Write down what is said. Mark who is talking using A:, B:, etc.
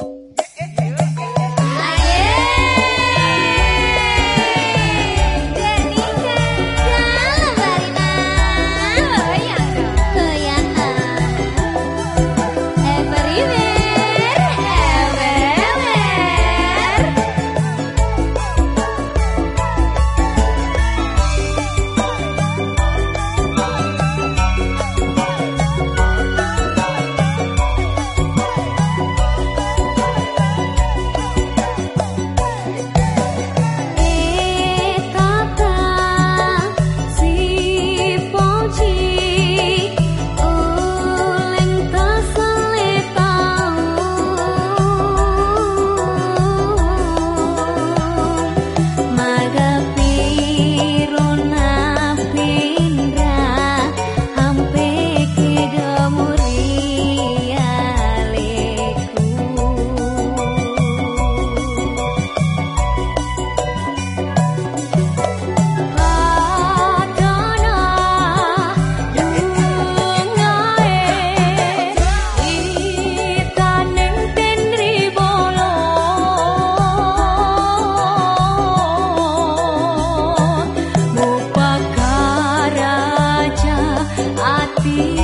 A: you hati